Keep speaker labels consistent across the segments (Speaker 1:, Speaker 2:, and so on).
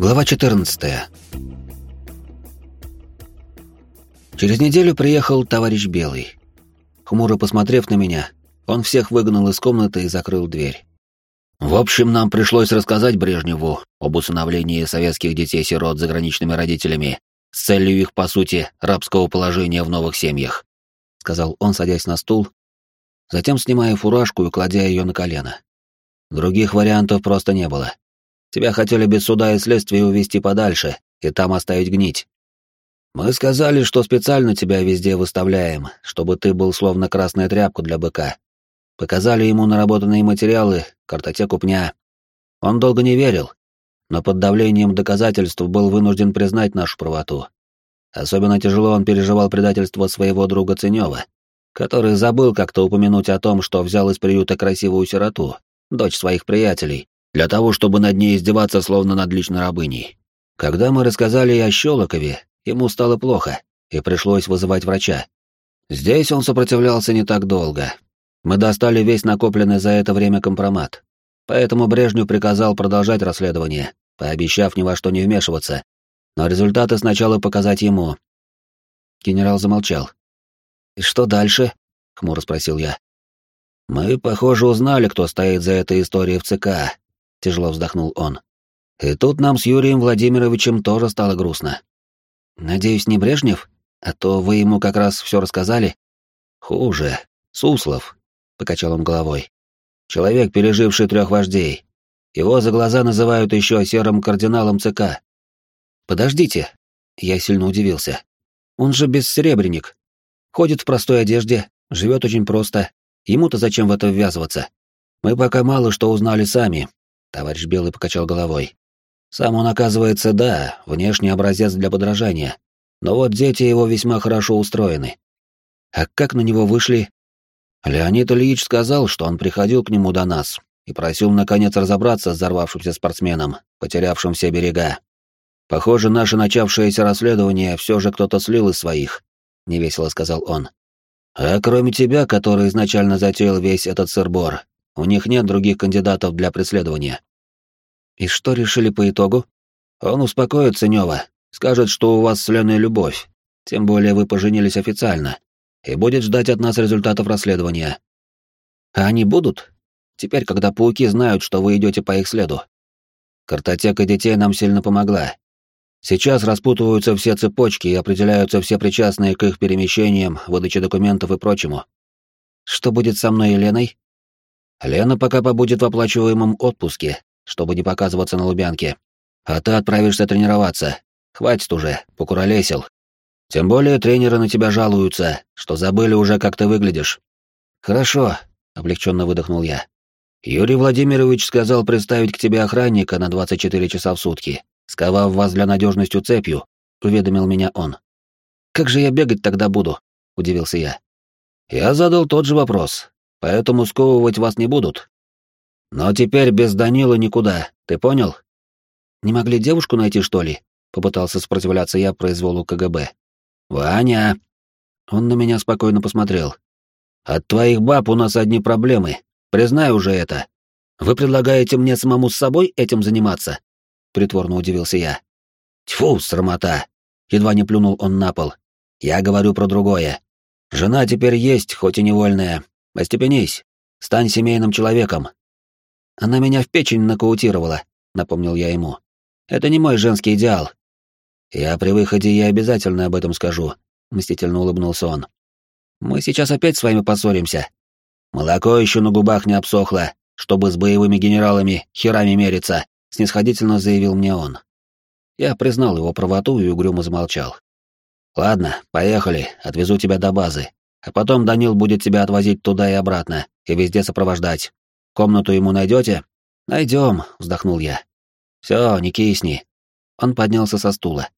Speaker 1: Глава 14. Через неделю приехал товарищ Белый. Хмуро посмотрев на меня, он всех выгнал из комнаты и закрыл дверь. В общем, нам пришлось рассказать Брежневу об усыновлении советских детей-сирот заграничными родителями с целью их, по сути, рабского положения в новых семьях, сказал он, садясь на стул, затем снимая фуражку и кладя ее на колено. Других вариантов просто не было. Тебя хотели без суда и следствия увезти подальше и там оставить гнить. Мы сказали, что специально тебя везде выставляем, чтобы ты был словно красная тряпка для быка. Показали ему наработанные материалы, картотеку пня. Он долго не верил, но под давлением доказательств был вынужден признать нашу правоту. Особенно тяжело он переживал предательство своего друга Ценева, который забыл как-то упомянуть о том, что взял из приюта красивую сироту, дочь своих приятелей, для того, чтобы над ней издеваться словно над личной рабыней. Когда мы рассказали о Щелокове, ему стало плохо, и пришлось вызывать врача. Здесь он сопротивлялся не так долго. Мы достали весь накопленный за это время компромат. Поэтому Брежнев приказал продолжать расследование, пообещав ни во что не вмешиваться. Но результаты сначала показать ему. Генерал замолчал. «И что дальше?» — хмуро спросил я. «Мы, похоже, узнали, кто стоит за этой историей в ЦК, — тяжело вздохнул он. «И тут нам с Юрием Владимировичем тоже стало грустно. Надеюсь, не Брежнев? А то вы ему как раз все рассказали?» «Хуже. Суслов», — покачал он головой. «Человек, переживший трех вождей. Его за глаза называют еще серым кардиналом ЦК». «Подождите», — я сильно удивился. «Он же бессеребренник. Ходит в простой одежде, живет очень просто. Ему-то зачем в это ввязываться? Мы пока мало что узнали сами, Товарищ Белый покачал головой. Сам он, оказывается, да, внешний образец для подражания. Но вот дети его весьма хорошо устроены. А как на него вышли? Леонид Ильич сказал, что он приходил к нему до нас и просил наконец разобраться с взорвавшимся спортсменом, потерявшим все берега. Похоже, наше начавшееся расследование все же кто-то слил из своих, — невесело сказал он. А кроме тебя, который изначально затеял весь этот сырбор, у них нет других кандидатов для преследования. И что решили по итогу? Он успокоит Ценёва, скажет, что у вас с Леной любовь, тем более вы поженились официально, и будет ждать от нас результатов расследования. А они будут? Теперь, когда пауки знают, что вы идете по их следу. Картотека детей нам сильно помогла. Сейчас распутываются все цепочки и определяются все причастные к их перемещениям, выдаче документов и прочему. Что будет со мной и Леной? Лена пока побудет в оплачиваемом отпуске, чтобы не показываться на Лубянке. А ты отправишься тренироваться. Хватит уже, покуролесил. Тем более тренеры на тебя жалуются, что забыли уже, как ты выглядишь. Хорошо, облегченно выдохнул я. Юрий Владимирович сказал представить к тебе охранника на 24 часа в сутки, сковав вас для надежности цепью, уведомил меня он. Как же я бегать тогда буду? удивился я. Я задал тот же вопрос, поэтому сковывать вас не будут. Но теперь без Данила никуда, ты понял? Не могли девушку найти, что ли? Попытался сопротивляться я произволу КГБ. Ваня! Он на меня спокойно посмотрел. От твоих баб у нас одни проблемы. Признай уже это. Вы предлагаете мне самому с собой этим заниматься? Притворно удивился я. Тьфу, срамота! Едва не плюнул он на пол. Я говорю про другое. Жена теперь есть, хоть и невольная, Остепенись, стань семейным человеком. Она меня в печень нокаутировала, напомнил я ему. Это не мой женский идеал. Я при выходе ей обязательно об этом скажу, мстительно улыбнулся он. Мы сейчас опять с вами поссоримся. Молоко еще на губах не обсохло, чтобы с боевыми генералами херами мериться, снисходительно заявил мне он. Я признал его правоту и угрюмо замолчал. Ладно, поехали, отвезу тебя до базы. А потом Данил будет тебя отвозить туда и обратно, и везде сопровождать. Комнату ему найдете? Найдем, вздохнул я. Все, не кисни. Он поднялся со стула.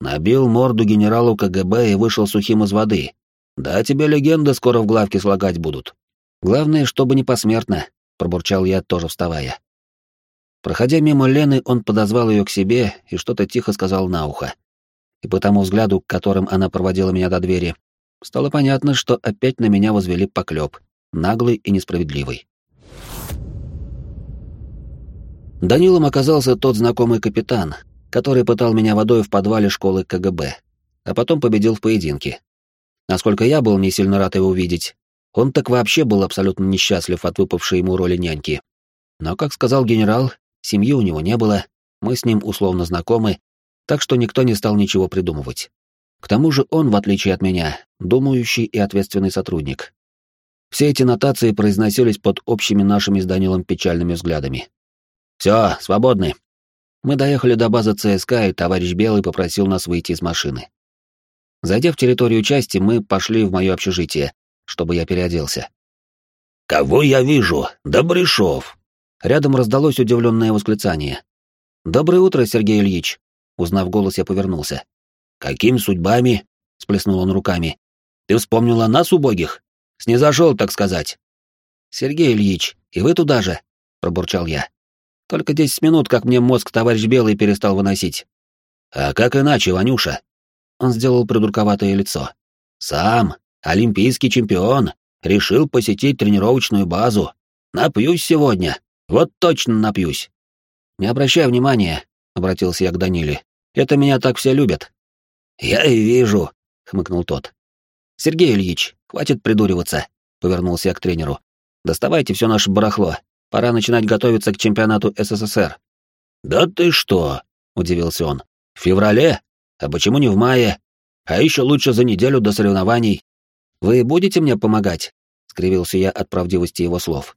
Speaker 1: Набил морду генералу КГБ и вышел сухим из воды. Да тебе легенды скоро в главке слагать будут. Главное, чтобы не посмертно, пробурчал я, тоже вставая. Проходя мимо Лены, он подозвал ее к себе и что-то тихо сказал на ухо. И по тому взгляду, которым она проводила меня до двери, стало понятно, что опять на меня возвели поклеп, наглый и несправедливый. Данилом оказался тот знакомый капитан, который пытал меня водой в подвале школы КГБ, а потом победил в поединке. Насколько я был не сильно рад его видеть, он так вообще был абсолютно несчастлив от выпавшей ему роли няньки. Но, как сказал генерал, семьи у него не было, мы с ним условно знакомы, так что никто не стал ничего придумывать. К тому же он, в отличие от меня, думающий и ответственный сотрудник. Все эти нотации произносились под общими нашими с Данилом печальными взглядами. «Все, свободны». Мы доехали до базы ЦСК, и товарищ Белый попросил нас выйти из машины. Зайдя в территорию части, мы пошли в мое общежитие, чтобы я переоделся.
Speaker 2: «Кого я вижу? Добрышов!»
Speaker 1: Рядом раздалось удивленное восклицание. «Доброе утро, Сергей Ильич!» Узнав голос, я повернулся.
Speaker 2: «Какими судьбами?» — сплеснул он руками. «Ты вспомнил о нас, убогих? Снизошел, так сказать».
Speaker 1: «Сергей Ильич, и вы туда же?» — пробурчал я. «Только десять минут, как мне мозг товарищ Белый перестал выносить».
Speaker 2: «А как иначе, Ванюша?»
Speaker 1: Он сделал придурковатое лицо.
Speaker 2: «Сам, олимпийский чемпион, решил посетить тренировочную базу. Напьюсь сегодня, вот точно напьюсь».
Speaker 1: «Не обращай внимания», — обратился я к Даниле. «Это меня так все любят».
Speaker 2: «Я и вижу», — хмыкнул тот.
Speaker 1: «Сергей Ильич, хватит придуриваться», — повернулся я к тренеру. «Доставайте все наше барахло. Пора начинать готовиться к чемпионату СССР».
Speaker 2: «Да ты что?» — удивился он. «В феврале? А почему не в мае? А еще лучше за неделю до соревнований».
Speaker 1: «Вы будете мне помогать?» — скривился я от правдивости его слов.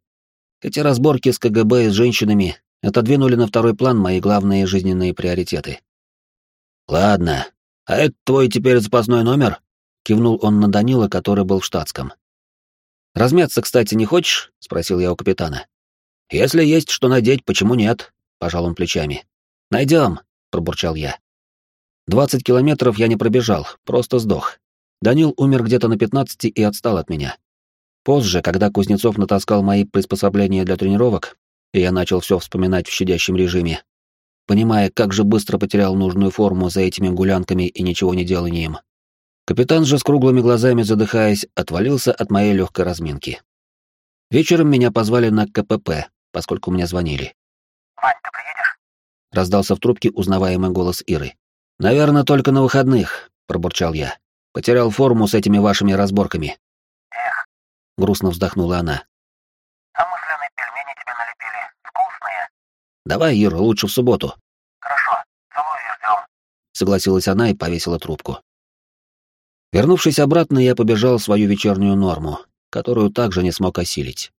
Speaker 1: Эти разборки с КГБ и с женщинами отодвинули на второй план мои главные жизненные приоритеты.
Speaker 2: «Ладно, «А это твой теперь запасной номер?» — кивнул он на Данила, который был в штатском.
Speaker 1: «Размяться, кстати, не хочешь?» — спросил я у капитана.
Speaker 2: «Если есть что надеть, почему нет?» — пожал он плечами.
Speaker 1: «Найдем», — пробурчал я. Двадцать километров я не пробежал, просто сдох. Данил умер где-то на пятнадцати и отстал от меня. Позже, когда Кузнецов натаскал мои приспособления для тренировок, и я начал все вспоминать в щадящем режиме, понимая, как же быстро потерял нужную форму за этими гулянками и ничего не деланием. Капитан же с круглыми глазами, задыхаясь, отвалился от моей легкой разминки. Вечером меня позвали на КПП, поскольку мне звонили.
Speaker 3: «Вань, ты приедешь?»
Speaker 1: Раздался в трубке узнаваемый голос Иры. «Наверное, только на выходных», — пробурчал я. «Потерял форму с этими вашими разборками».
Speaker 3: «Эх», —
Speaker 1: грустно вздохнула она. Давай, Ира, лучше в субботу.
Speaker 3: Хорошо, целую и ждем.
Speaker 1: Согласилась она и повесила трубку. Вернувшись обратно, я побежал в свою вечернюю норму, которую также не смог осилить.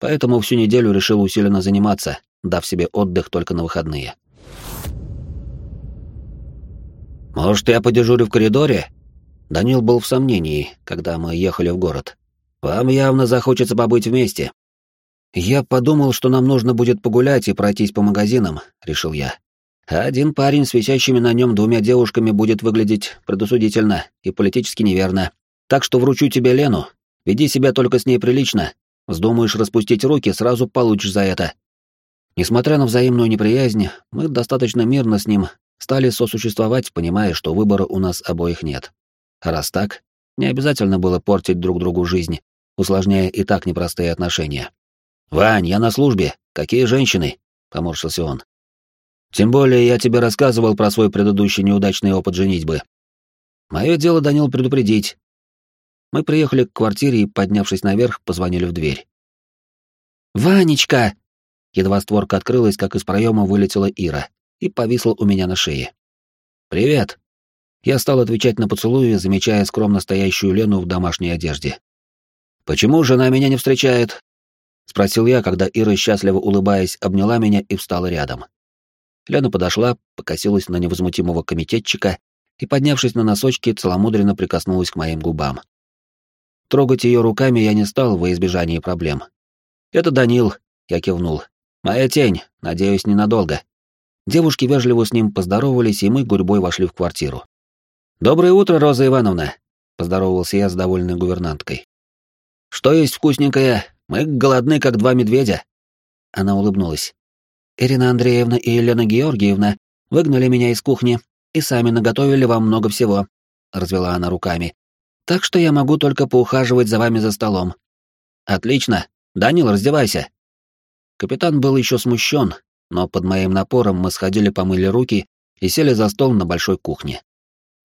Speaker 1: Поэтому всю неделю решил усиленно заниматься, дав себе отдых только на выходные. «Может, я подежурю в коридоре?» Данил был в сомнении, когда мы ехали в город. «Вам явно захочется побыть вместе. «Я подумал, что нам нужно будет погулять и пройтись по магазинам», — решил я. «Один парень с висящими на нем двумя девушками будет выглядеть предосудительно и политически неверно. Так что вручу тебе Лену. Веди себя только с ней прилично. Вздумаешь распустить руки, сразу получишь за это». Несмотря на взаимную неприязнь, мы достаточно мирно с ним стали сосуществовать, понимая, что выбора у нас обоих нет. Раз так, не обязательно было портить друг другу жизнь, усложняя и так непростые отношения. «Вань, я на службе. Какие женщины?» — поморщился он. «Тем более я тебе рассказывал про свой предыдущий неудачный опыт женитьбы. Мое дело, Данил, предупредить. Мы приехали к квартире и, поднявшись наверх, позвонили в дверь. «Ванечка!» Едва створка открылась, как из проема вылетела Ира и повисла у меня на шее. «Привет!» Я стал отвечать на поцелуи, замечая скромно стоящую Лену в домашней одежде. «Почему жена меня не встречает?» — спросил я, когда Ира, счастливо улыбаясь, обняла меня и встала рядом. Лена подошла, покосилась на невозмутимого комитетчика и, поднявшись на носочки, целомудренно прикоснулась к моим губам. Трогать ее руками я не стал во избежание проблем. «Это Данил», — я кивнул. «Моя тень, надеюсь, ненадолго». Девушки вежливо с ним поздоровались, и мы гурьбой вошли в квартиру. «Доброе утро, Роза Ивановна», — поздоровался я с довольной гувернанткой. «Что есть вкусненькое? Мы голодны, как два медведя. Она улыбнулась. Ирина Андреевна и Елена Георгиевна выгнали меня из кухни и сами наготовили вам много всего, развела она руками. Так что я могу только поухаживать за вами за столом. Отлично. Данил, раздевайся. Капитан был еще смущен, но под моим напором мы сходили помыли руки и сели за стол на большой кухне.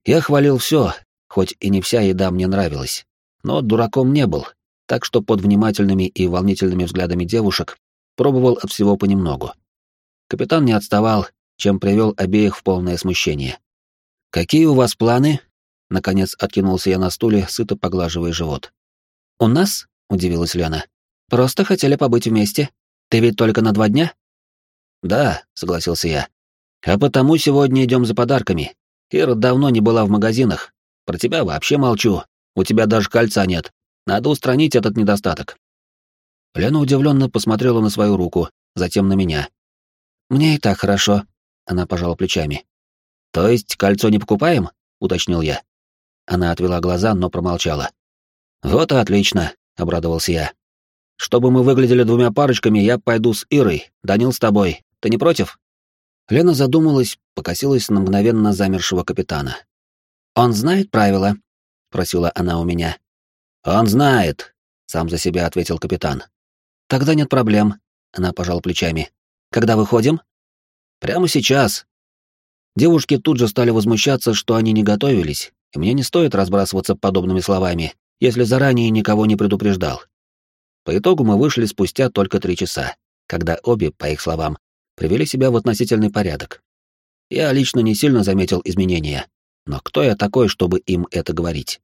Speaker 1: Я хвалил все, хоть и не вся еда мне нравилась, но дураком не был, так что под внимательными и волнительными взглядами девушек пробовал от всего понемногу. Капитан не отставал, чем привел обеих в полное смущение. «Какие у вас планы?» Наконец откинулся я на стуле, сыто поглаживая живот. «У нас?» — удивилась Лена. «Просто хотели побыть вместе. Ты ведь только на два дня?» «Да», — согласился я. «А потому сегодня идем за подарками. Ира давно не была в магазинах. Про тебя вообще молчу. У тебя даже кольца нет. Надо устранить этот недостаток». Лена удивленно посмотрела на свою руку, затем на меня. «Мне и так хорошо», — она пожала плечами. «То есть кольцо не покупаем?» — уточнил я. Она отвела глаза, но промолчала. «Вот и отлично», — обрадовался я. «Чтобы мы выглядели двумя парочками, я пойду с Ирой, Данил с тобой. Ты не против?» Лена задумалась, покосилась на мгновенно замершего капитана. «Он знает правила?» — просила она у меня. «Он знает», — сам за себя ответил капитан. «Тогда нет проблем», — она пожала плечами. «Когда выходим?» «Прямо сейчас». Девушки тут же стали возмущаться, что они не готовились, и мне не стоит разбрасываться подобными словами, если заранее никого не предупреждал. По итогу мы вышли спустя только три часа, когда обе, по их словам, привели себя в относительный порядок. Я лично не сильно заметил изменения, но кто я такой, чтобы им это говорить?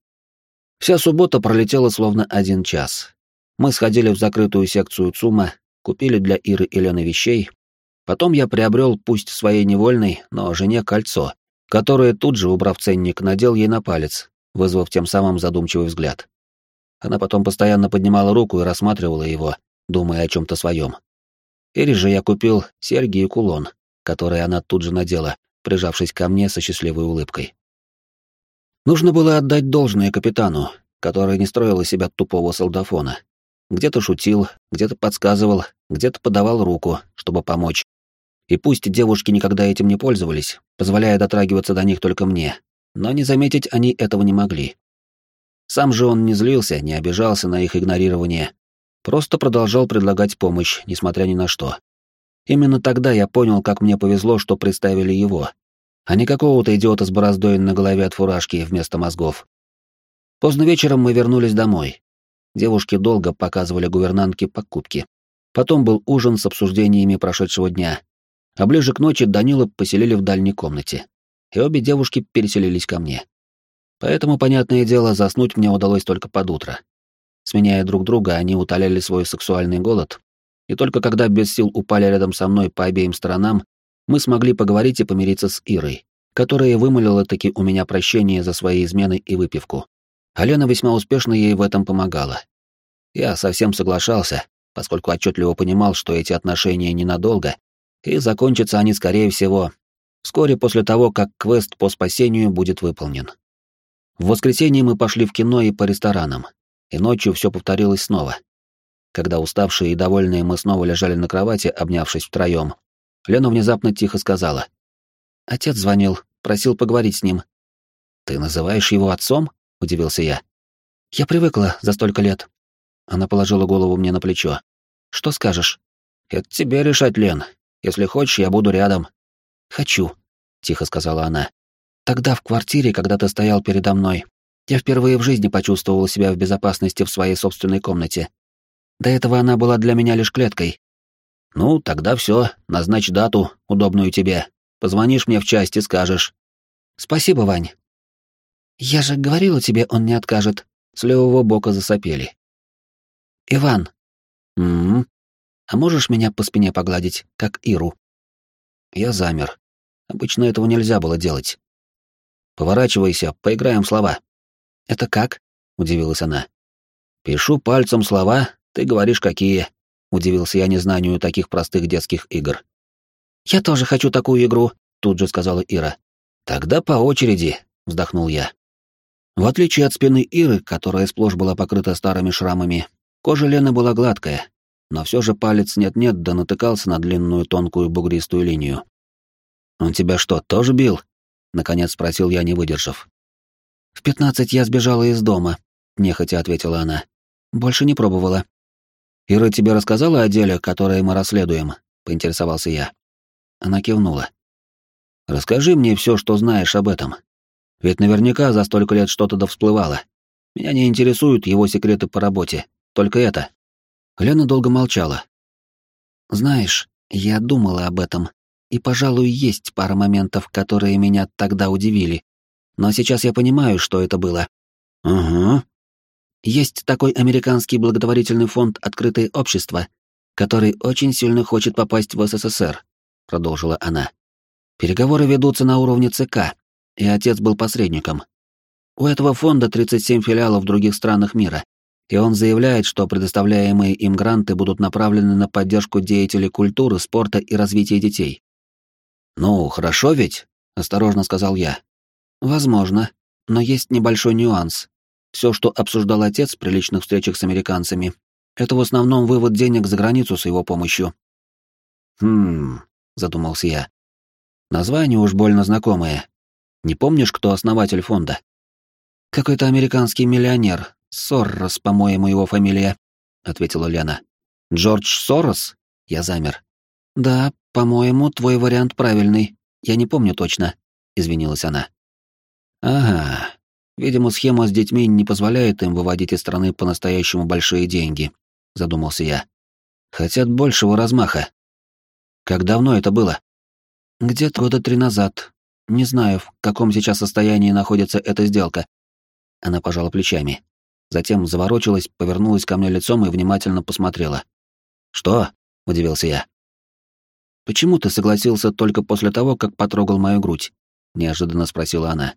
Speaker 1: Вся суббота пролетела словно один час. Мы сходили в закрытую секцию ЦУМа, купили для Иры и Лены вещей, потом я приобрел, пусть своей невольной, но жене кольцо, которое тут же, убрав ценник, надел ей на палец, вызвав тем самым задумчивый взгляд. Она потом постоянно поднимала руку и рассматривала его, думая о чем-то своем. Ире же я купил серьги и кулон, которые она тут же надела, прижавшись ко мне со счастливой улыбкой. Нужно было отдать должное капитану, который не строил из себя тупого солдафона. Где-то шутил, где-то подсказывал, где-то подавал руку, чтобы помочь, и пусть девушки никогда этим не пользовались, позволяя дотрагиваться до них только мне, но не заметить они этого не могли. Сам же он не злился, не обижался на их игнорирование, просто продолжал предлагать помощь, несмотря ни на что. Именно тогда я понял, как мне повезло, что представили его, а не какого-то идиота с бороздой на голове от фуражки вместо мозгов. Поздно вечером мы вернулись домой. Девушки долго показывали гувернантке покупки. Потом был ужин с обсуждениями прошедшего дня, а ближе к ночи Данила поселили в дальней комнате, и обе девушки переселились ко мне. Поэтому, понятное дело, заснуть мне удалось только под утро. Сменяя друг друга, они утоляли свой сексуальный голод, и только когда без сил упали рядом со мной по обеим сторонам, мы смогли поговорить и помириться с Ирой, которая вымолила таки у меня прощение за свои измены и выпивку. Алена весьма успешно ей в этом помогала. Я совсем соглашался, поскольку отчетливо понимал, что эти отношения ненадолго, и закончатся они, скорее всего, вскоре после того, как квест по спасению будет выполнен. В воскресенье мы пошли в кино и по ресторанам, и ночью все повторилось снова. Когда уставшие и довольные мы снова лежали на кровати, обнявшись втроем, Лена внезапно тихо сказала. «Отец звонил, просил поговорить с ним». «Ты называешь его отцом?» — удивился я. «Я привыкла за столько лет». Она положила голову мне на плечо. «Что скажешь?» «Это тебе решать, Лен. Если хочешь, я буду рядом». «Хочу», — тихо сказала она. «Тогда в квартире, когда ты стоял передо мной, я впервые в жизни почувствовала себя в безопасности в своей собственной комнате. До этого она была для меня лишь клеткой». «Ну, тогда все, назначь дату, удобную тебе. Позвонишь мне в часть и скажешь». «Спасибо, Вань». «Я же говорила тебе, он не откажет». С левого бока засопели. «Иван». «М-м, а можешь меня по спине погладить, как Иру?» Я замер. Обычно этого нельзя было делать. «Поворачивайся, поиграем в слова». «Это как?» — удивилась она. «Пишу пальцем слова, ты говоришь, какие». Удивился я незнанию таких простых детских игр. «Я тоже хочу такую игру», — тут же сказала Ира. «Тогда по очереди», — вздохнул я. В отличие от спины Иры, которая сплошь была покрыта старыми шрамами, кожа Лены была гладкая, но все же палец нет-нет да натыкался на длинную тонкую бугристую линию. «Он тебя что, тоже бил?» — наконец спросил я, не выдержав. «В пятнадцать я сбежала из дома», — нехотя ответила она. «Больше не пробовала». «Ира тебе рассказала о деле, которое мы расследуем?» — поинтересовался я. Она кивнула. Расскажи мне все, что знаешь об этом. Ведь наверняка за столько лет что-то да всплывало. Меня не интересуют его секреты по работе, только это. Лена долго молчала. Знаешь, я думала об этом, и, пожалуй, есть пара моментов, которые меня тогда удивили. Но сейчас я понимаю, что это было.
Speaker 2: Угу.
Speaker 1: Есть такой американский благотворительный фонд «Открытое общество», который очень сильно хочет попасть в СССР, продолжила она. Переговоры ведутся на уровне ЦК, и отец был посредником. У этого фонда 37 филиалов в других странах мира, и он заявляет, что предоставляемые им гранты будут направлены на поддержку деятелей культуры, спорта и развития детей.
Speaker 2: «Ну, хорошо ведь?» — осторожно сказал я.
Speaker 1: «Возможно, но есть небольшой нюанс. Все, что обсуждал отец при личных встречах с американцами, это в основном вывод денег за границу с его помощью».
Speaker 2: «Хм...» — задумался я.
Speaker 1: «Название уж больно знакомое. Не помнишь, кто основатель фонда?» «Какой-то американский миллионер. Соррос, по-моему, его фамилия», — ответила Лена. «Джордж Сорос?» Я замер. «Да, по-моему, твой вариант правильный. Я не помню точно», — извинилась она. «Ага. Видимо, схема с детьми не позволяет им выводить из страны по-настоящему большие деньги», — задумался я. «Хотят большего размаха. Как давно это было?» «Где-то года три назад. Не знаю, в каком сейчас состоянии находится эта сделка, она пожала плечами. Затем заворочилась, повернулась ко мне лицом и внимательно посмотрела. «Что?» — удивился я. «Почему ты согласился только после того, как потрогал мою грудь?» — неожиданно спросила она.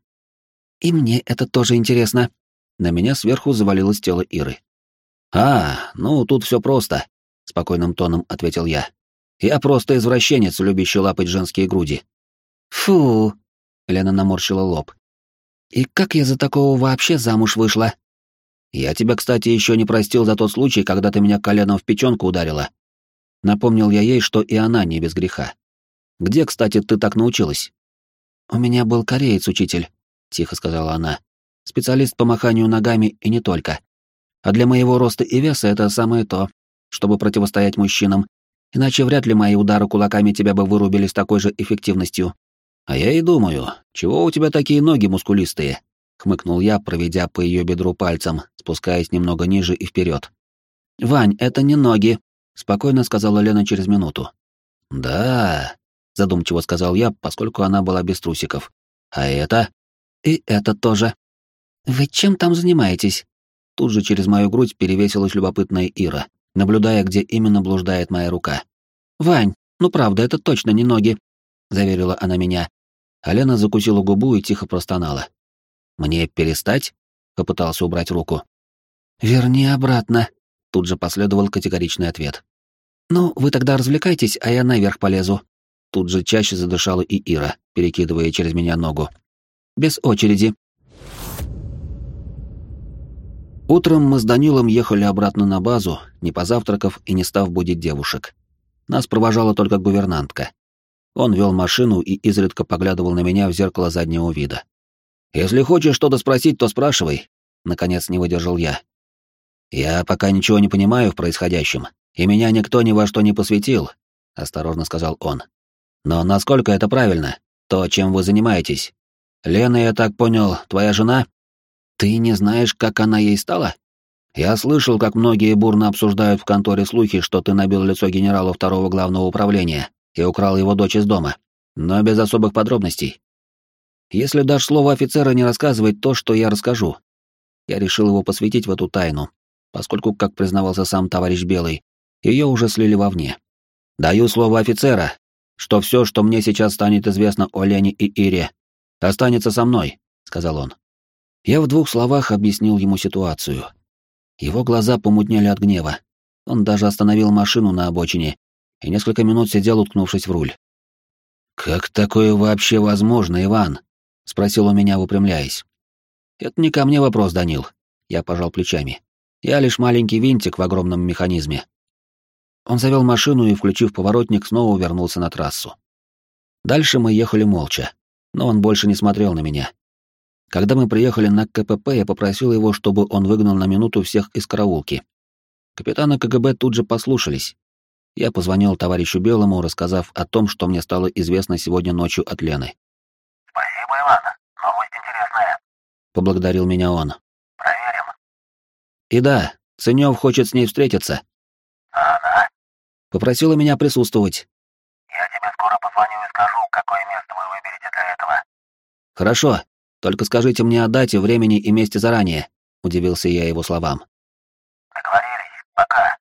Speaker 1: «И мне это тоже интересно». На меня сверху завалилось тело Иры.
Speaker 2: «А, ну тут все просто», — спокойным тоном ответил я. «Я просто извращенец, любящий лапать женские груди».
Speaker 1: «Фу!» — Лена наморщила лоб. И как я за такого вообще замуж вышла?
Speaker 2: Я тебя, кстати, еще не простил за тот случай, когда ты меня коленом в печенку ударила. Напомнил я ей, что и она не без греха. Где, кстати, ты так научилась?
Speaker 1: У меня был кореец-учитель, тихо сказала она. Специалист по маханию ногами и не только. А для моего роста и веса это самое то, чтобы противостоять мужчинам, иначе вряд ли мои удары кулаками тебя бы вырубили с такой же эффективностью.
Speaker 2: А я и думаю, чего у тебя такие ноги мускулистые? хмыкнул я, проведя по ее бедру пальцем, спускаясь немного ниже и вперед.
Speaker 1: Вань, это не ноги, спокойно сказала Лена через минуту.
Speaker 2: Да, задумчиво сказал я, поскольку она была без трусиков. А это?
Speaker 1: И это тоже. Вы чем там занимаетесь? Тут же через мою грудь перевесилась любопытная Ира, наблюдая, где именно блуждает моя рука. Вань, ну правда, это точно не ноги, заверила она меня. А Лена закусила губу и тихо простонала.
Speaker 2: «Мне перестать?» — попытался убрать руку.
Speaker 1: «Верни обратно», — тут же последовал категоричный ответ. «Ну, вы тогда развлекайтесь, а я наверх полезу». Тут же чаще задышала и Ира, перекидывая через меня ногу. «Без очереди». Утром мы с Данилом ехали обратно на базу, не позавтракав и не став будить девушек. Нас провожала только гувернантка. Он вел машину и изредка поглядывал на меня в зеркало заднего вида. «Если хочешь что-то спросить, то спрашивай», — наконец не выдержал я. «Я пока ничего не понимаю в происходящем, и меня никто ни во что не посвятил», — осторожно сказал он. «Но насколько это правильно, то, чем вы занимаетесь? Лена, я так понял, твоя жена? Ты не знаешь, как она ей стала? Я слышал, как многие бурно обсуждают в конторе слухи, что ты набил лицо генерала второго главного управления, и украл его дочь из дома, но без особых подробностей. Если дашь слово офицера не рассказывать то, что я расскажу. Я решил его посвятить в эту тайну, поскольку, как признавался сам товарищ Белый, ее уже слили вовне. Даю слово офицера, что все, что мне сейчас станет известно о Лене и Ире, останется со мной, сказал он. Я в двух словах объяснил ему ситуацию. Его глаза помутнели от гнева. Он даже остановил машину на обочине и несколько минут сидел, уткнувшись в руль. «Как такое вообще возможно, Иван?» — спросил он меня, выпрямляясь. «Это не ко мне вопрос, Данил», — я пожал плечами. «Я лишь маленький винтик в огромном механизме». Он завел машину и, включив поворотник, снова вернулся на трассу. Дальше мы ехали молча, но он больше не смотрел на меня. Когда мы приехали на КПП, я попросил его, чтобы он выгнал на минуту всех из караулки. Капитана КГБ тут же послушались. Я позвонил товарищу Белому, рассказав о том, что мне стало известно сегодня ночью от Лены. «Спасибо, Иван.
Speaker 2: Новость интересная», — поблагодарил меня он.
Speaker 3: «Проверим».
Speaker 2: «И да, Ценёв хочет с ней встретиться».
Speaker 3: «А она?»
Speaker 2: «Попросила меня присутствовать. Хорошо, только скажите мне о дате, времени и месте заранее, удивился я его словам.
Speaker 3: Договорились. Пока.